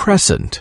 crescent.